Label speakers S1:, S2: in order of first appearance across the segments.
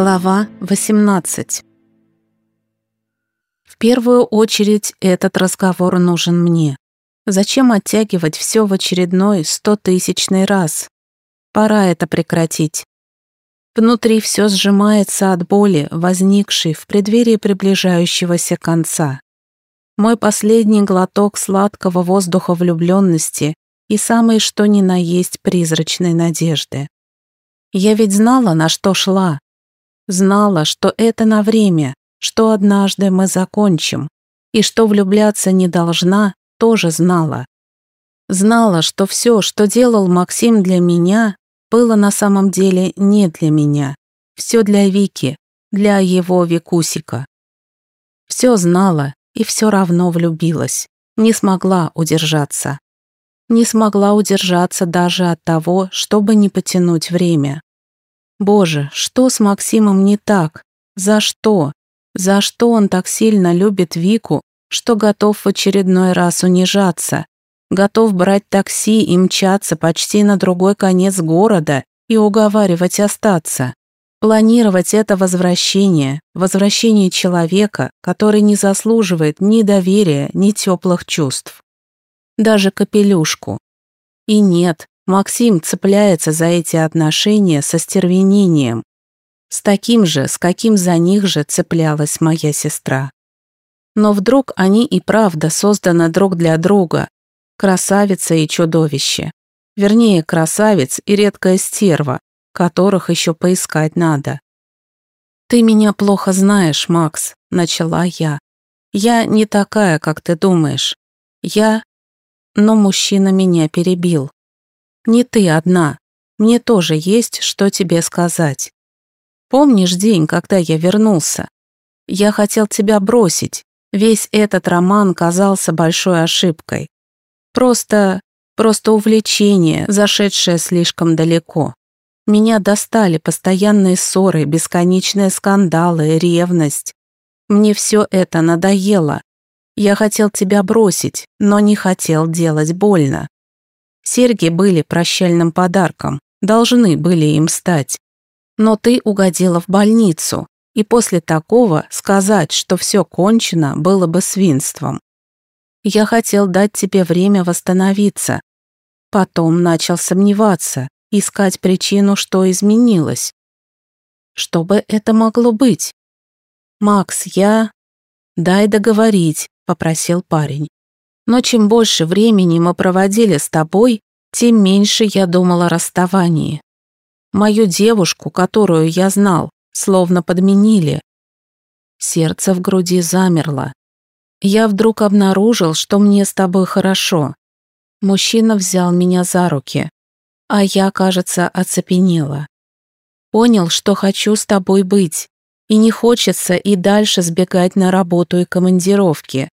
S1: Глава 18 В первую очередь этот разговор нужен мне. Зачем оттягивать все в очередной стотысячный раз? Пора это прекратить. Внутри все сжимается от боли, возникшей в преддверии приближающегося конца. Мой последний глоток сладкого воздуха влюбленности и самой что ни на есть призрачной надежды. Я ведь знала, на что шла. Знала, что это на время, что однажды мы закончим, и что влюбляться не должна, тоже знала. Знала, что все, что делал Максим для меня, было на самом деле не для меня. Все для Вики, для его Викусика. Все знала и все равно влюбилась. Не смогла удержаться. Не смогла удержаться даже от того, чтобы не потянуть время. Боже, что с Максимом не так? За что? За что он так сильно любит Вику, что готов в очередной раз унижаться? Готов брать такси и мчаться почти на другой конец города и уговаривать остаться? Планировать это возвращение, возвращение человека, который не заслуживает ни доверия, ни теплых чувств. Даже капелюшку. И нет, Максим цепляется за эти отношения со стервенением, с таким же, с каким за них же цеплялась моя сестра. Но вдруг они и правда созданы друг для друга, красавица и чудовище. Вернее, красавец и редкая стерва, которых еще поискать надо. «Ты меня плохо знаешь, Макс», — начала я. «Я не такая, как ты думаешь. Я...» Но мужчина меня перебил. Не ты одна. Мне тоже есть, что тебе сказать. Помнишь день, когда я вернулся? Я хотел тебя бросить. Весь этот роман казался большой ошибкой. Просто... просто увлечение, зашедшее слишком далеко. Меня достали постоянные ссоры, бесконечные скандалы, ревность. Мне все это надоело. Я хотел тебя бросить, но не хотел делать больно. Серьги были прощальным подарком, должны были им стать. Но ты угодила в больницу, и после такого сказать, что все кончено, было бы свинством. Я хотел дать тебе время восстановиться. Потом начал сомневаться, искать причину, что изменилось. Что бы это могло быть? «Макс, я...» «Дай договорить», — попросил парень. Но чем больше времени мы проводили с тобой, тем меньше я думала о расставании. Мою девушку, которую я знал, словно подменили. Сердце в груди замерло. Я вдруг обнаружил, что мне с тобой хорошо. Мужчина взял меня за руки, а я, кажется, оцепенела. Понял, что хочу с тобой быть, и не хочется и дальше сбегать на работу и командировки.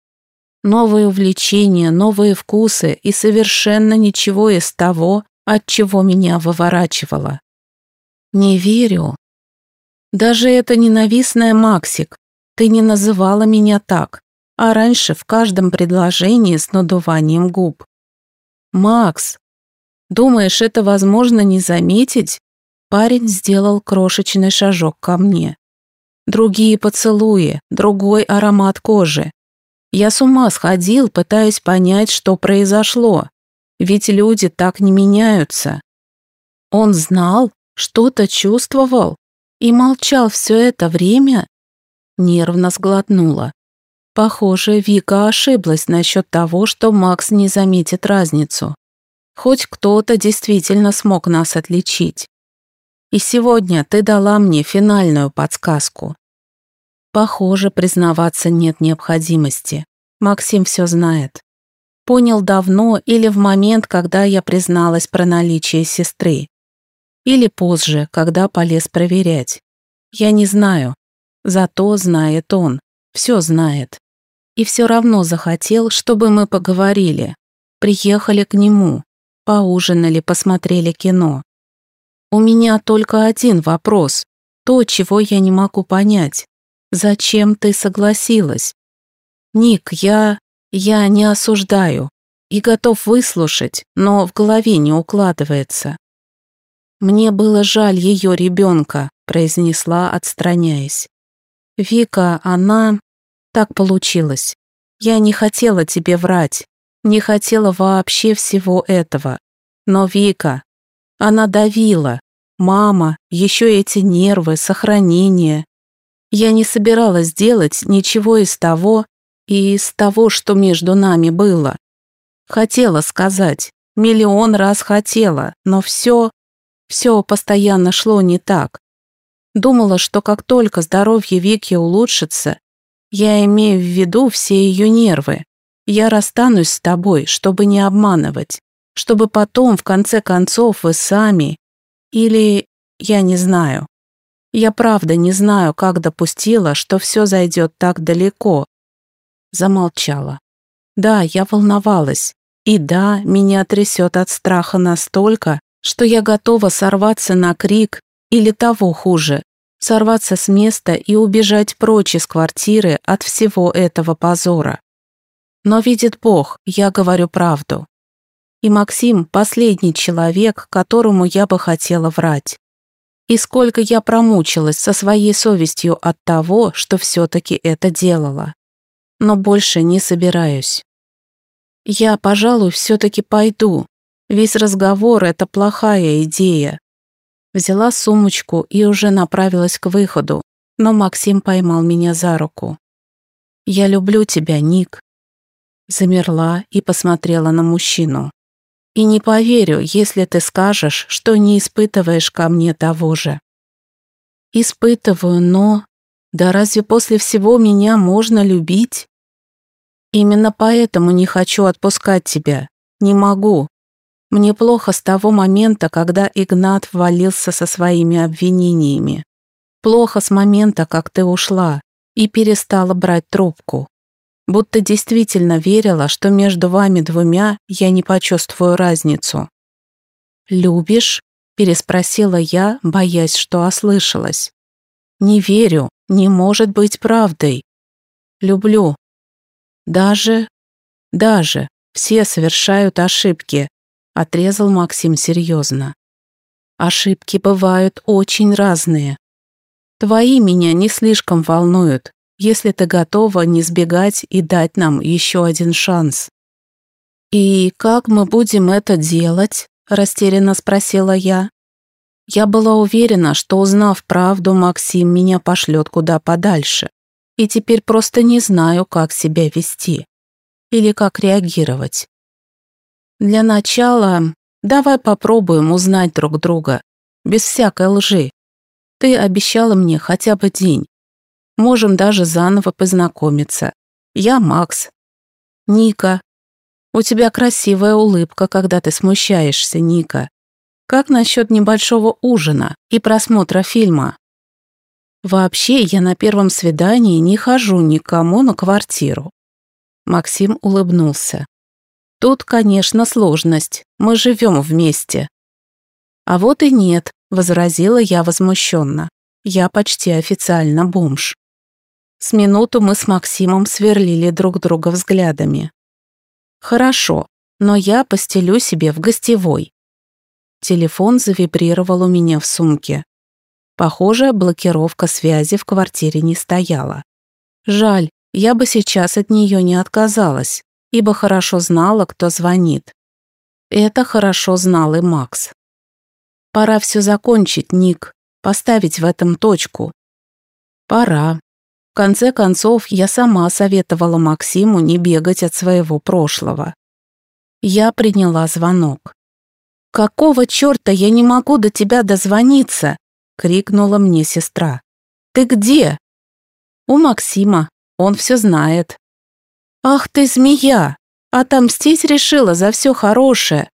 S1: Новые увлечения, новые вкусы и совершенно ничего из того, от чего меня выворачивало. Не верю. Даже это ненавистная Максик. Ты не называла меня так, а раньше в каждом предложении с надуванием губ. Макс, думаешь, это возможно не заметить? Парень сделал крошечный шажок ко мне. Другие поцелуи, другой аромат кожи, я с ума сходил, пытаясь понять, что произошло. Ведь люди так не меняются. Он знал, что-то чувствовал и молчал все это время? Нервно сглотнула. Похоже, Вика ошиблась насчет того, что Макс не заметит разницу. Хоть кто-то действительно смог нас отличить. И сегодня ты дала мне финальную подсказку. Похоже, признаваться нет необходимости. Максим все знает. Понял давно или в момент, когда я призналась про наличие сестры. Или позже, когда полез проверять. Я не знаю. Зато знает он. Все знает. И все равно захотел, чтобы мы поговорили. Приехали к нему. Поужинали, посмотрели кино. У меня только один вопрос. То, чего я не могу понять. Зачем ты согласилась? Ник, я... я не осуждаю и готов выслушать, но в голове не укладывается. Мне было жаль ее ребенка, произнесла, отстраняясь. «Вика, она... Так получилось. Я не хотела тебе врать, не хотела вообще всего этого. Но Вика, она давила. Мама, еще эти нервы, сохранение. Я не собиралась делать ничего из того, и из того, что между нами было. Хотела сказать, миллион раз хотела, но все, все постоянно шло не так. Думала, что как только здоровье Вики улучшится, я имею в виду все ее нервы. Я расстанусь с тобой, чтобы не обманывать, чтобы потом, в конце концов, вы сами... Или... я не знаю. Я правда не знаю, как допустила, что все зайдет так далеко. Замолчала. Да, я волновалась. И да, меня трясет от страха настолько, что я готова сорваться на крик или того хуже, сорваться с места и убежать прочь из квартиры от всего этого позора. Но видит Бог, я говорю правду. И Максим – последний человек, которому я бы хотела врать. И сколько я промучилась со своей совестью от того, что все-таки это делала. Но больше не собираюсь. Я, пожалуй, все-таки пойду. Весь разговор – это плохая идея. Взяла сумочку и уже направилась к выходу, но Максим поймал меня за руку. «Я люблю тебя, Ник». Замерла и посмотрела на мужчину. «И не поверю, если ты скажешь, что не испытываешь ко мне того же». «Испытываю, но...» «Да разве после всего меня можно любить?» «Именно поэтому не хочу отпускать тебя. Не могу. Мне плохо с того момента, когда Игнат ввалился со своими обвинениями. Плохо с момента, как ты ушла и перестала брать трубку. Будто действительно верила, что между вами двумя я не почувствую разницу. «Любишь?» – переспросила я, боясь, что ослышалась. «Не верю, не может быть правдой. Люблю. Даже, даже все совершают ошибки, Отрезал Максим серьезно. Ошибки бывают очень разные. Твои меня не слишком волнуют, если ты готова не сбегать и дать нам еще один шанс. «И как мы будем это делать?» – растерянно спросила я. Я была уверена, что, узнав правду, Максим меня пошлет куда подальше, и теперь просто не знаю, как себя вести или как реагировать. Для начала давай попробуем узнать друг друга, без всякой лжи. Ты обещала мне хотя бы день. Можем даже заново познакомиться. Я Макс. Ника. У тебя красивая улыбка, когда ты смущаешься, Ника. Как насчет небольшого ужина и просмотра фильма? Вообще, я на первом свидании не хожу никому на квартиру. Максим улыбнулся. Тут, конечно, сложность. Мы живем вместе. А вот и нет, возразила я возмущенно. Я почти официально бомж. С минуту мы с Максимом сверлили друг друга взглядами. Хорошо, но я постелю себе в гостевой. Телефон завибрировал у меня в сумке. Похоже, блокировка связи в квартире не стояла. Жаль, я бы сейчас от нее не отказалась ибо хорошо знала, кто звонит. Это хорошо знал и Макс. Пора все закончить, Ник, поставить в этом точку. Пора. В конце концов, я сама советовала Максиму не бегать от своего прошлого. Я приняла звонок. «Какого черта я не могу до тебя дозвониться?» — крикнула мне сестра. «Ты где?» «У Максима. Он все знает». «Ах ты, змея! Отомстить решила за все хорошее.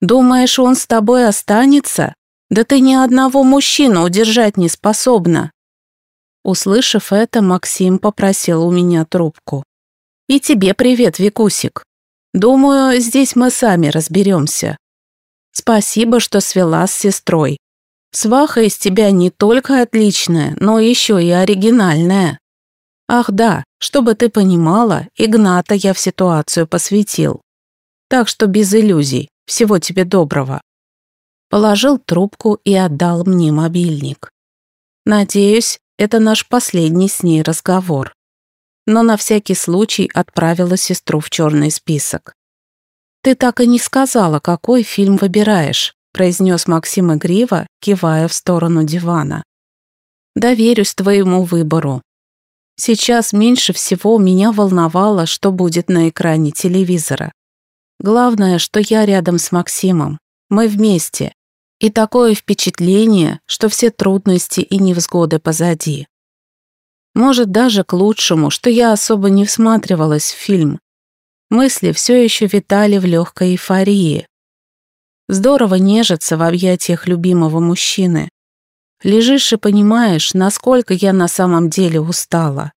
S1: Думаешь, он с тобой останется? Да ты ни одного мужчину удержать не способна». Услышав это, Максим попросил у меня трубку. «И тебе привет, Викусик. Думаю, здесь мы сами разберемся. Спасибо, что свела с сестрой. Сваха из тебя не только отличная, но еще и оригинальная. Ах да, чтобы ты понимала, Игната я в ситуацию посвятил. Так что без иллюзий. Всего тебе доброго. Положил трубку и отдал мне мобильник. Надеюсь, это наш последний с ней разговор. Но на всякий случай отправила сестру в черный список. «Ты так и не сказала, какой фильм выбираешь», произнес Максим игриво, кивая в сторону дивана. «Доверюсь твоему выбору. Сейчас меньше всего меня волновало, что будет на экране телевизора. Главное, что я рядом с Максимом. Мы вместе. И такое впечатление, что все трудности и невзгоды позади. Может, даже к лучшему, что я особо не всматривалась в фильм. Мысли все еще витали в легкой эйфории. Здорово нежиться в объятиях любимого мужчины. Лежишь и понимаешь, насколько я на самом деле устала.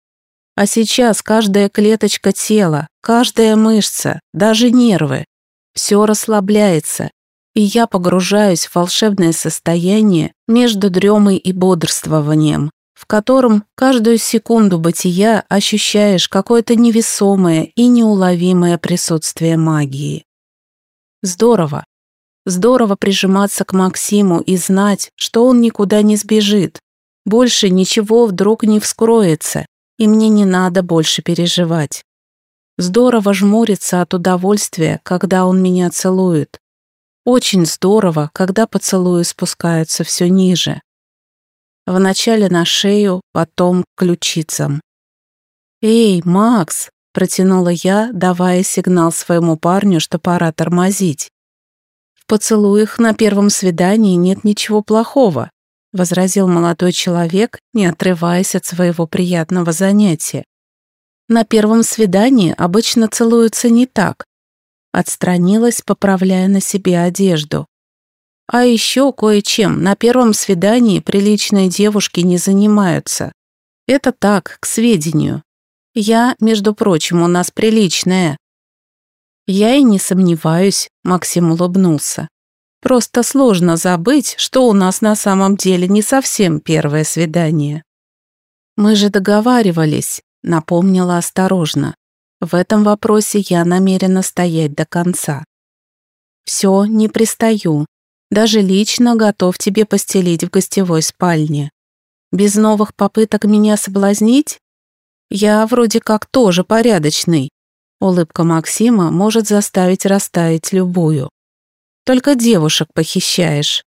S1: А сейчас каждая клеточка тела, каждая мышца, даже нервы, все расслабляется, и я погружаюсь в волшебное состояние между дремой и бодрствованием, в котором каждую секунду бытия ощущаешь какое-то невесомое и неуловимое присутствие магии. Здорово. Здорово прижиматься к Максиму и знать, что он никуда не сбежит. Больше ничего вдруг не вскроется, и мне не надо больше переживать. Здорово жмуриться от удовольствия, когда он меня целует. Очень здорово, когда поцелуи спускаются все ниже. Вначале на шею, потом к ключицам. «Эй, Макс!» – протянула я, давая сигнал своему парню, что пора тормозить. «В поцелуях на первом свидании нет ничего плохого возразил молодой человек, не отрываясь от своего приятного занятия. На первом свидании обычно целуются не так. Отстранилась, поправляя на себе одежду. А еще кое-чем на первом свидании приличные девушки не занимаются. Это так, к сведению. Я, между прочим, у нас приличная. Я и не сомневаюсь, Максим улыбнулся. Просто сложно забыть, что у нас на самом деле не совсем первое свидание. Мы же договаривались, напомнила осторожно. В этом вопросе я намерена стоять до конца. Все, не пристаю. Даже лично готов тебе постелить в гостевой спальне. Без новых попыток меня соблазнить? Я вроде как тоже порядочный. Улыбка Максима может заставить растаять любую. Только девушек похищаешь.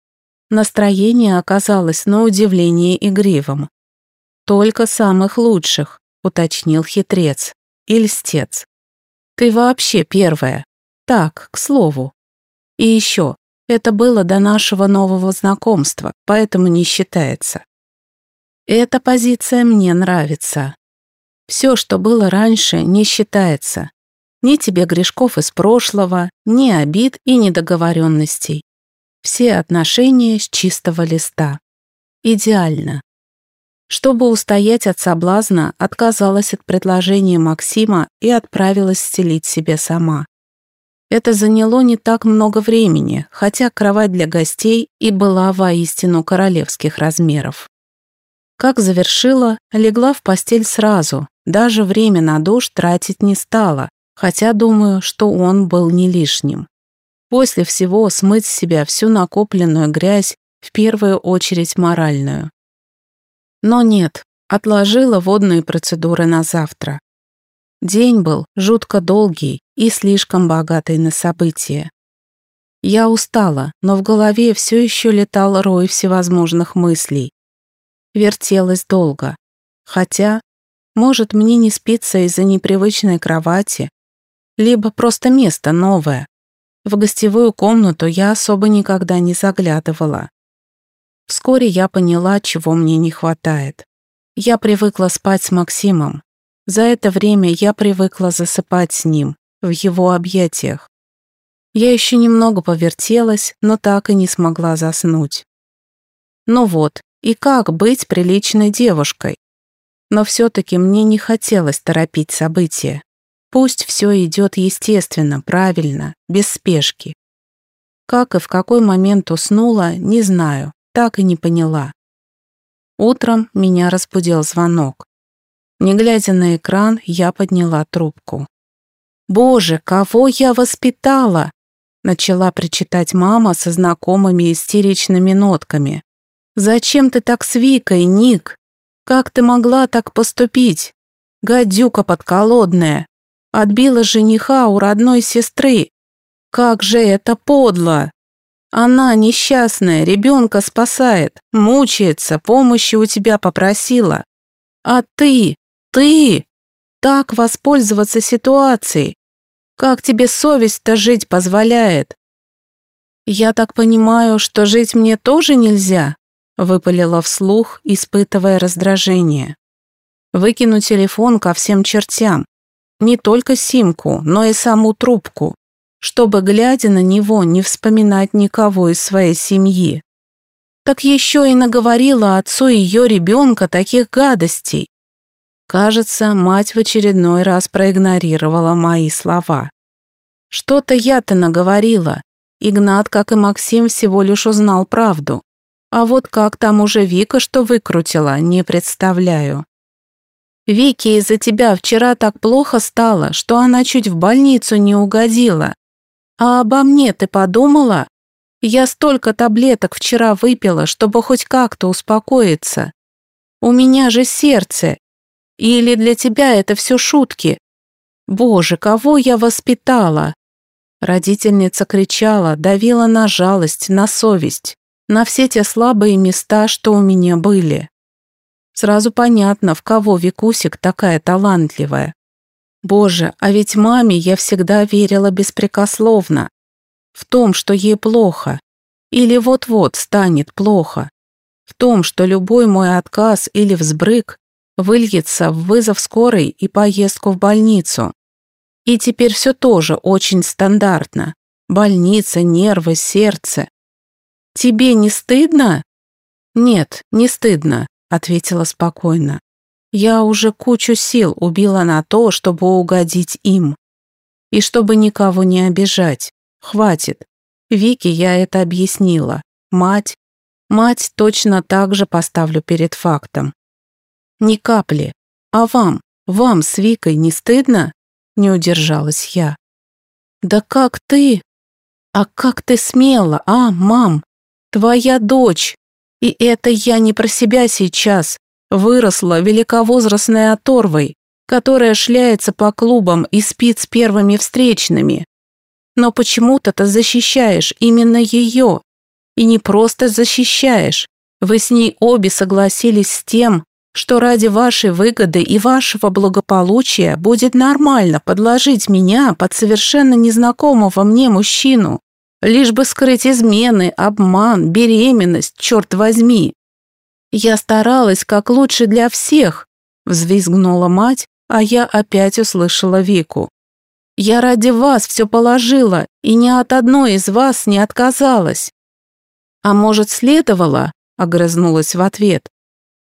S1: Настроение оказалось на удивление игривым. Только самых лучших, уточнил хитрец. И льстец. Ты вообще первая. Так, к слову. И еще, это было до нашего нового знакомства, поэтому не считается. Эта позиция мне нравится. Все, что было раньше, не считается. Ни тебе грешков из прошлого, ни обид и недоговоренностей. Все отношения с чистого листа. Идеально. Чтобы устоять от соблазна, отказалась от предложения Максима и отправилась стелить себе сама. Это заняло не так много времени, хотя кровать для гостей и была воистину королевских размеров. Как завершила, легла в постель сразу, даже время на душ тратить не стала, хотя думаю, что он был не лишним. После всего смыть с себя всю накопленную грязь, в первую очередь моральную. Но нет, отложила водные процедуры на завтра. День был жутко долгий и слишком богатый на события. Я устала, но в голове все еще летал рой всевозможных мыслей. Вертелась долго. Хотя, может, мне не спится из-за непривычной кровати, либо просто место новое. В гостевую комнату я особо никогда не заглядывала. Вскоре я поняла, чего мне не хватает. Я привыкла спать с Максимом. За это время я привыкла засыпать с ним, в его объятиях. Я еще немного повертелась, но так и не смогла заснуть. Ну вот, и как быть приличной девушкой? Но все-таки мне не хотелось торопить события. Пусть все идет естественно, правильно, без спешки. Как и в какой момент уснула, не знаю, так и не поняла. Утром меня разбудил звонок. Не глядя на экран, я подняла трубку. «Боже, кого я воспитала?» Начала причитать мама со знакомыми истеричными нотками. Зачем ты так с Викой, Ник? Как ты могла так поступить? Гадюка подколодная. Отбила жениха у родной сестры. Как же это подло! Она несчастная, ребенка спасает, мучается, помощи у тебя попросила. А ты, ты, так воспользоваться ситуацией. Как тебе совесть-то жить позволяет? Я так понимаю, что жить мне тоже нельзя? Выпалила вслух, испытывая раздражение. Выкину телефон ко всем чертям. Не только симку, но и саму трубку чтобы, глядя на него, не вспоминать никого из своей семьи. Так еще и наговорила отцу ее ребенка таких гадостей. Кажется, мать в очередной раз проигнорировала мои слова. Что-то я-то наговорила. Игнат, как и Максим, всего лишь узнал правду. А вот как там уже Вика что выкрутила, не представляю. Вике из-за тебя вчера так плохо стало, что она чуть в больницу не угодила. А обо мне ты подумала? Я столько таблеток вчера выпила, чтобы хоть как-то успокоиться. У меня же сердце. Или для тебя это все шутки? Боже, кого я воспитала? Родительница кричала, давила на жалость, на совесть, на все те слабые места, что у меня были. Сразу понятно, в кого Викусик такая талантливая. Боже, а ведь маме я всегда верила беспрекословно. В том, что ей плохо. Или вот-вот станет плохо. В том, что любой мой отказ или взбрык выльется в вызов скорой и поездку в больницу. И теперь все тоже очень стандартно. Больница, нервы, сердце. «Тебе не стыдно?» «Нет, не стыдно», — ответила спокойно. Я уже кучу сил убила на то, чтобы угодить им. И чтобы никого не обижать. Хватит. Вике я это объяснила. Мать. Мать точно так же поставлю перед фактом. Ни капли. А вам, вам с Викой не стыдно? Не удержалась я. Да как ты? А как ты смела, а, мам? Твоя дочь. И это я не про себя сейчас, Выросла великовозрастной оторвой, которая шляется по клубам и спит с первыми встречными. Но почему-то ты защищаешь именно ее. И не просто защищаешь. Вы с ней обе согласились с тем, что ради вашей выгоды и вашего благополучия будет нормально подложить меня под совершенно незнакомого мне мужчину, лишь бы скрыть измены, обман, беременность, черт возьми. «Я старалась как лучше для всех», — взвизгнула мать, а я опять услышала Вику. «Я ради вас все положила и ни от одной из вас не отказалась». «А может, следовало?» — огрызнулась в ответ.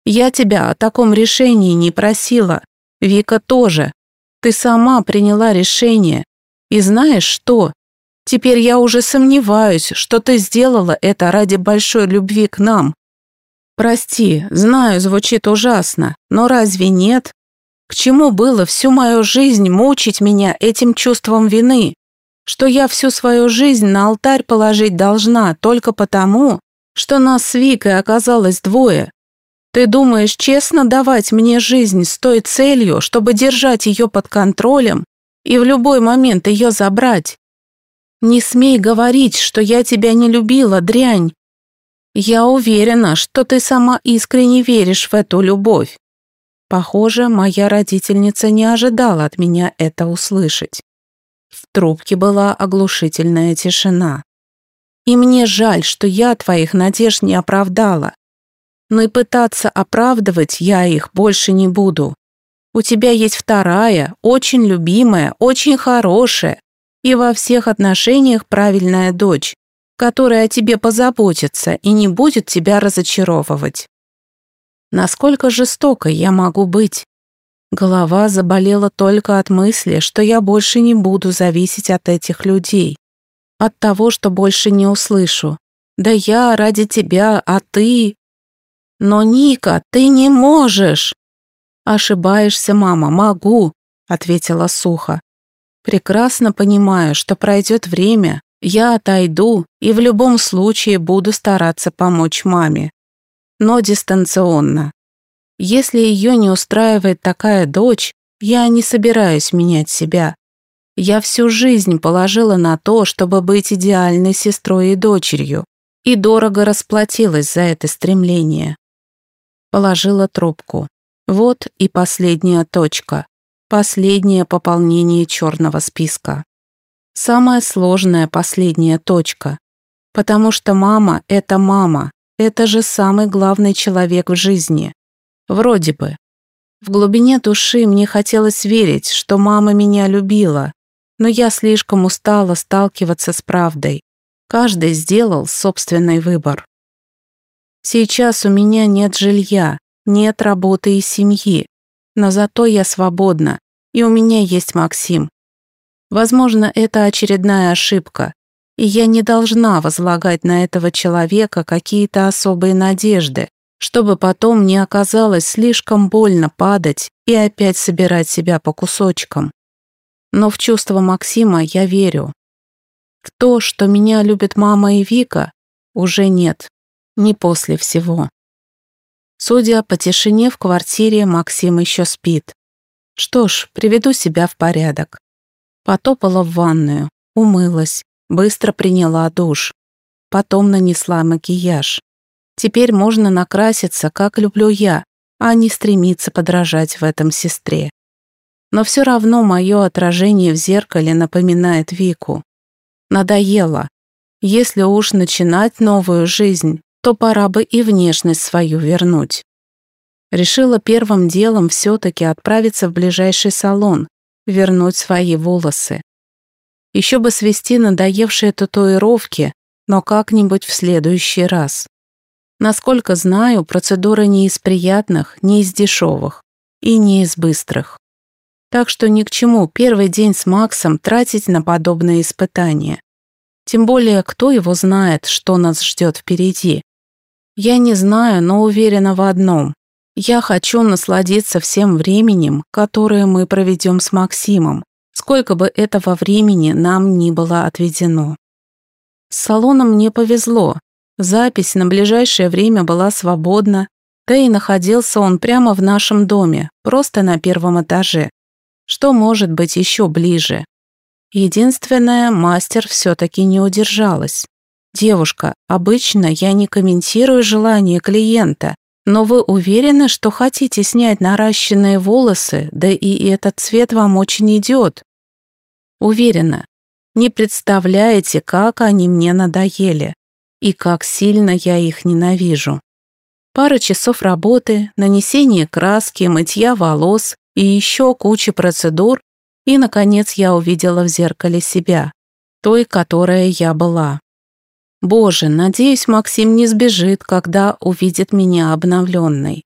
S1: «Я тебя о таком решении не просила. Вика тоже. Ты сама приняла решение. И знаешь что? Теперь я уже сомневаюсь, что ты сделала это ради большой любви к нам, Прости, знаю, звучит ужасно, но разве нет? К чему было всю мою жизнь мучить меня этим чувством вины? Что я всю свою жизнь на алтарь положить должна только потому, что нас с Викой оказалось двое? Ты думаешь, честно давать мне жизнь с той целью, чтобы держать ее под контролем и в любой момент ее забрать? Не смей говорить, что я тебя не любила, дрянь. Я уверена, что ты сама искренне веришь в эту любовь. Похоже, моя родительница не ожидала от меня это услышать. В трубке была оглушительная тишина. И мне жаль, что я твоих надежд не оправдала. Но и пытаться оправдывать я их больше не буду. У тебя есть вторая, очень любимая, очень хорошая и во всех отношениях правильная дочь, который о тебе позаботится и не будет тебя разочаровывать. Насколько жестокой я могу быть? Голова заболела только от мысли, что я больше не буду зависеть от этих людей. От того, что больше не услышу. Да я ради тебя, а ты... Но, Ника, ты не можешь. Ошибаешься, мама, могу, ответила сухо. Прекрасно понимаю, что пройдет время, я отойду и в любом случае буду стараться помочь маме. но дистанционно. Если ее не устраивает такая дочь, я не собираюсь менять себя. Я всю жизнь положила на то, чтобы быть идеальной сестрой и дочерью, и дорого расплатилась за это стремление. Положила трубку. Вот и последняя точка. Последнее пополнение черного списка. Самая сложная последняя точка. Потому что мама – это мама. Это же самый главный человек в жизни. Вроде бы. В глубине души мне хотелось верить, что мама меня любила, но я слишком устала сталкиваться с правдой. Каждый сделал собственный выбор. Сейчас у меня нет жилья, нет работы и семьи, но зато я свободна, и у меня есть Максим. Возможно, это очередная ошибка, и я не должна возлагать на этого человека какие-то особые надежды, чтобы потом не оказалось слишком больно падать и опять собирать себя по кусочкам. Но в чувства Максима я верю. В то, что меня любят мама и Вика, уже нет, не после всего. Судя по тишине в квартире, Максим еще спит. Что ж, приведу себя в порядок. Потопала в ванную, умылась, быстро приняла душ. Потом нанесла макияж. Теперь можно накраситься, как люблю я, а не стремиться подражать в этом сестре. Но все равно мое отражение в зеркале напоминает Вику. Надоело. Если уж начинать новую жизнь, то пора бы и внешность свою вернуть. Решила первым делом все-таки отправиться в ближайший салон, вернуть свои волосы. Еще бы свести надоевшие татуировки, но как-нибудь в следующий раз. Насколько знаю, процедура не из приятных, не из дешевых и не из быстрых. Так что ни к чему первый день с Максом тратить на подобные испытания. Тем более, кто его знает, что нас ждет впереди. Я не знаю, но уверена в одном. Я хочу насладиться всем временем, которое мы проведем с Максимом, сколько бы этого времени нам ни было отведено. С салоном мне повезло. Запись на ближайшее время была свободна, да и находился он прямо в нашем доме, просто на первом этаже. Что может быть еще ближе? Единственное, мастер все-таки не удержалась. «Девушка, обычно я не комментирую желание клиента, но вы уверены, что хотите снять наращенные волосы, да и этот цвет вам очень идет?» «Уверена. Не представляете, как они мне надоели и как сильно я их ненавижу. Пара часов работы, нанесение краски, мытья волос и еще куча процедур, и, наконец, я увидела в зеркале себя, той, которая я была. Боже, надеюсь, Максим не сбежит, когда увидит меня обновленной.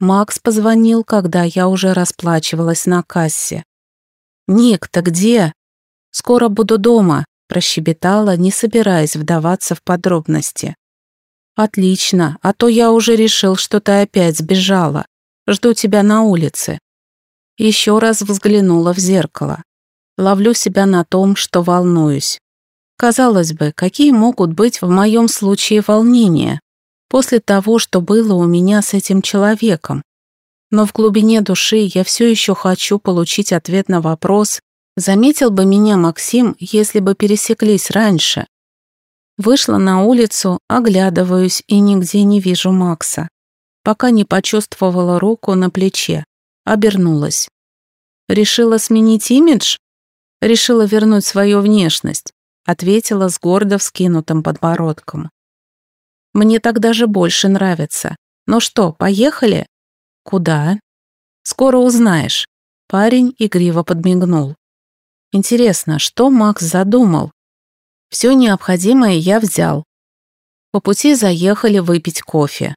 S1: Макс позвонил, когда я уже расплачивалась на кассе. «Ник, ты где?» «Скоро буду дома», – прощебетала, не собираясь вдаваться в подробности. «Отлично, а то я уже решил, что ты опять сбежала. Жду тебя на улице». Еще раз взглянула в зеркало. Ловлю себя на том, что волнуюсь. Казалось бы, какие могут быть в моем случае волнения после того, что было у меня с этим человеком? Но в глубине души я все еще хочу получить ответ на вопрос, заметил бы меня Максим, если бы пересеклись раньше. Вышла на улицу, оглядываюсь и нигде не вижу Макса. Пока не почувствовала руку на плече. Обернулась. Решила сменить имидж? Решила вернуть свою внешность ответила с гордо вскинутым подбородком. Мне так даже больше нравится. Ну что, поехали? Куда? Скоро узнаешь. Парень игриво подмигнул. Интересно, что Макс задумал? Все необходимое я взял. По пути заехали выпить кофе.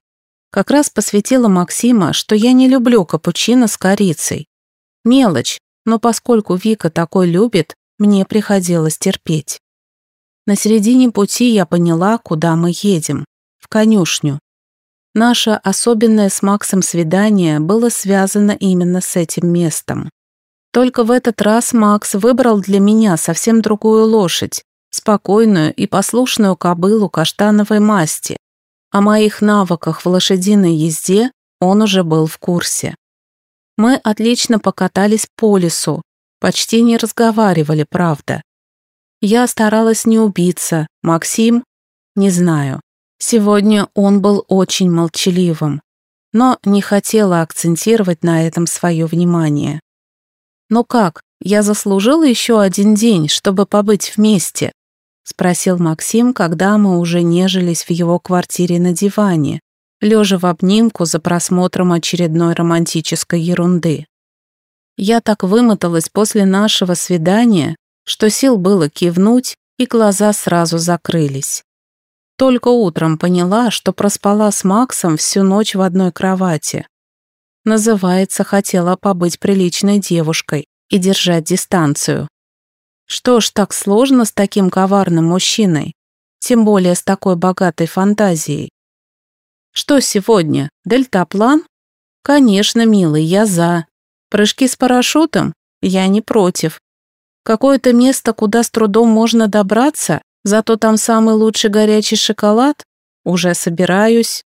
S1: Как раз посвятила Максима, что я не люблю капучино с корицей. Мелочь, но поскольку Вика такой любит, мне приходилось терпеть. На середине пути я поняла, куда мы едем. В конюшню. Наше особенное с Максом свидание было связано именно с этим местом. Только в этот раз Макс выбрал для меня совсем другую лошадь, спокойную и послушную кобылу каштановой масти. О моих навыках в лошадиной езде он уже был в курсе. Мы отлично покатались по лесу, почти не разговаривали, правда. Я старалась не убиться, Максим, не знаю. Сегодня он был очень молчаливым, но не хотела акцентировать на этом свое внимание. «Ну как, я заслужила еще один день, чтобы побыть вместе?» — спросил Максим, когда мы уже нежились в его квартире на диване, лежа в обнимку за просмотром очередной романтической ерунды. Я так вымоталась после нашего свидания, что сил было кивнуть, и глаза сразу закрылись. Только утром поняла, что проспала с Максом всю ночь в одной кровати. Называется, хотела побыть приличной девушкой и держать дистанцию. Что ж так сложно с таким коварным мужчиной, тем более с такой богатой фантазией? Что сегодня, дельтаплан? Конечно, милый, я за. Прыжки с парашютом? Я не против. Какое-то место, куда с трудом можно добраться, зато там самый лучший горячий шоколад? Уже собираюсь.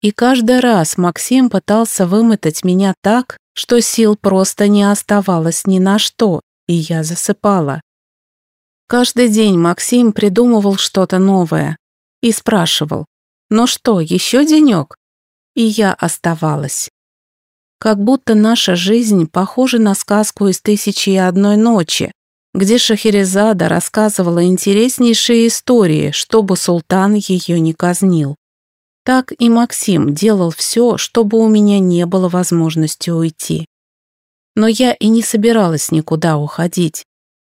S1: И каждый раз Максим пытался вымотать меня так, что сил просто не оставалось ни на что, и я засыпала. Каждый день Максим придумывал что-то новое и спрашивал, «Ну что, еще денек?» И я оставалась. Как будто наша жизнь похожа на сказку из «Тысячи и одной ночи», где Шахерезада рассказывала интереснейшие истории, чтобы султан ее не казнил. Так и Максим делал все, чтобы у меня не было возможности уйти. Но я и не собиралась никуда уходить.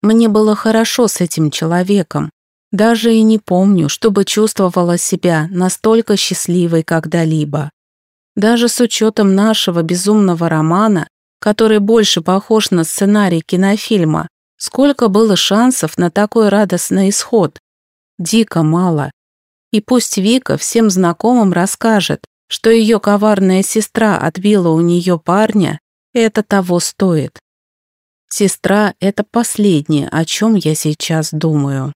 S1: Мне было хорошо с этим человеком. Даже и не помню, чтобы чувствовала себя настолько счастливой когда-либо. Даже с учетом нашего безумного романа, который больше похож на сценарий кинофильма, сколько было шансов на такой радостный исход? Дико мало. И пусть Вика всем знакомым расскажет, что ее коварная сестра отбила у нее парня, это того стоит. Сестра — это последнее, о чем я сейчас думаю.